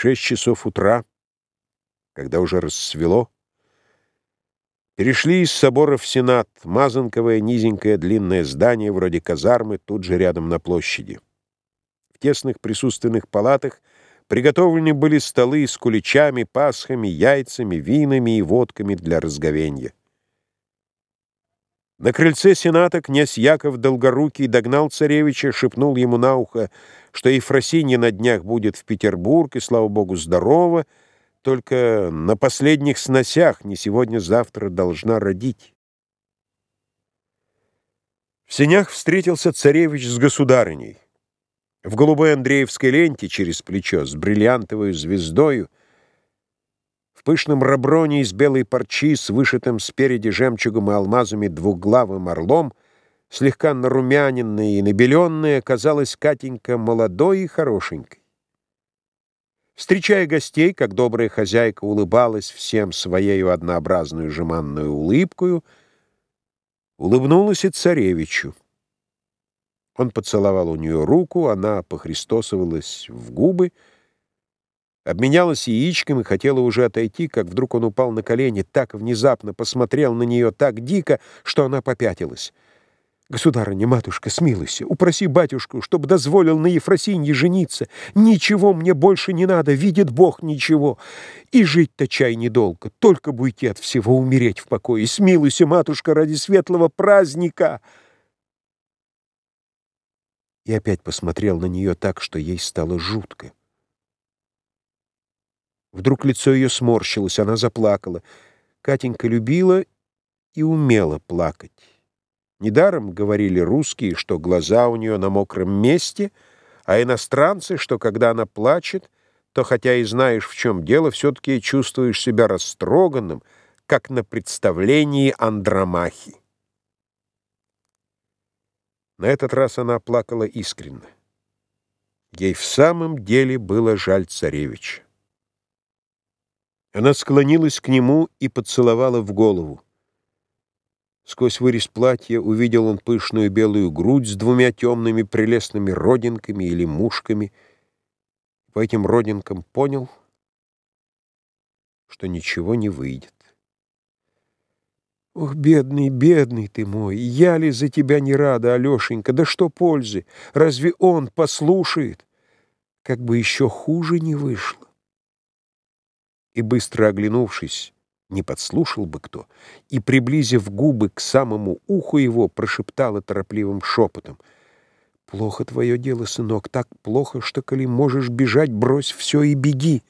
шесть часов утра, когда уже рассвело, перешли из собора в Сенат, мазанковое низенькое длинное здание вроде казармы тут же рядом на площади. В тесных присутственных палатах приготовлены были столы с куличами, пасхами, яйцами, винами и водками для разговенья. На крыльце сената князь Яков Долгорукий догнал царевича, шепнул ему на ухо, что Ефросинья на днях будет в Петербург, и, слава богу, здорова, только на последних сносях не сегодня-завтра должна родить. В сенях встретился царевич с государыней. В голубой Андреевской ленте через плечо с бриллиантовой звездою в пышном раброне из белой парчи с вышитым спереди жемчугом и алмазами двуглавым орлом, слегка нарумяненная и набеленная, казалась Катенька молодой и хорошенькой. Встречая гостей, как добрая хозяйка улыбалась всем своею однообразную жеманную улыбкою, улыбнулась и царевичу. Он поцеловал у нее руку, она похристосовалась в губы, Обменялась яичком и хотела уже отойти, как вдруг он упал на колени, так внезапно посмотрел на нее так дико, что она попятилась. «Государыня, матушка, смилуйся, упроси батюшку, чтобы дозволил на Ефросинье жениться. Ничего мне больше не надо, видит Бог ничего. И жить-то чай недолго, только уйти от всего, умереть в покое. Смилуйся, матушка, ради светлого праздника!» И опять посмотрел на нее так, что ей стало жутко. Вдруг лицо ее сморщилось, она заплакала. Катенька любила и умела плакать. Недаром говорили русские, что глаза у нее на мокром месте, а иностранцы, что когда она плачет, то, хотя и знаешь, в чем дело, все-таки чувствуешь себя растроганным, как на представлении Андромахи. На этот раз она плакала искренне. Ей в самом деле было жаль царевича. Она склонилась к нему и поцеловала в голову. Сквозь вырез платья увидел он пышную белую грудь с двумя темными прелестными родинками или мушками. По этим родинкам понял, что ничего не выйдет. Ох, бедный, бедный ты мой, я ли за тебя не рада, Алешенька, да что пользы? Разве он послушает? Как бы еще хуже не вышло и, быстро оглянувшись, не подслушал бы кто, и, приблизив губы к самому уху его, прошептала торопливым шепотом. «Плохо твое дело, сынок, так плохо, что, коли можешь бежать, брось все и беги».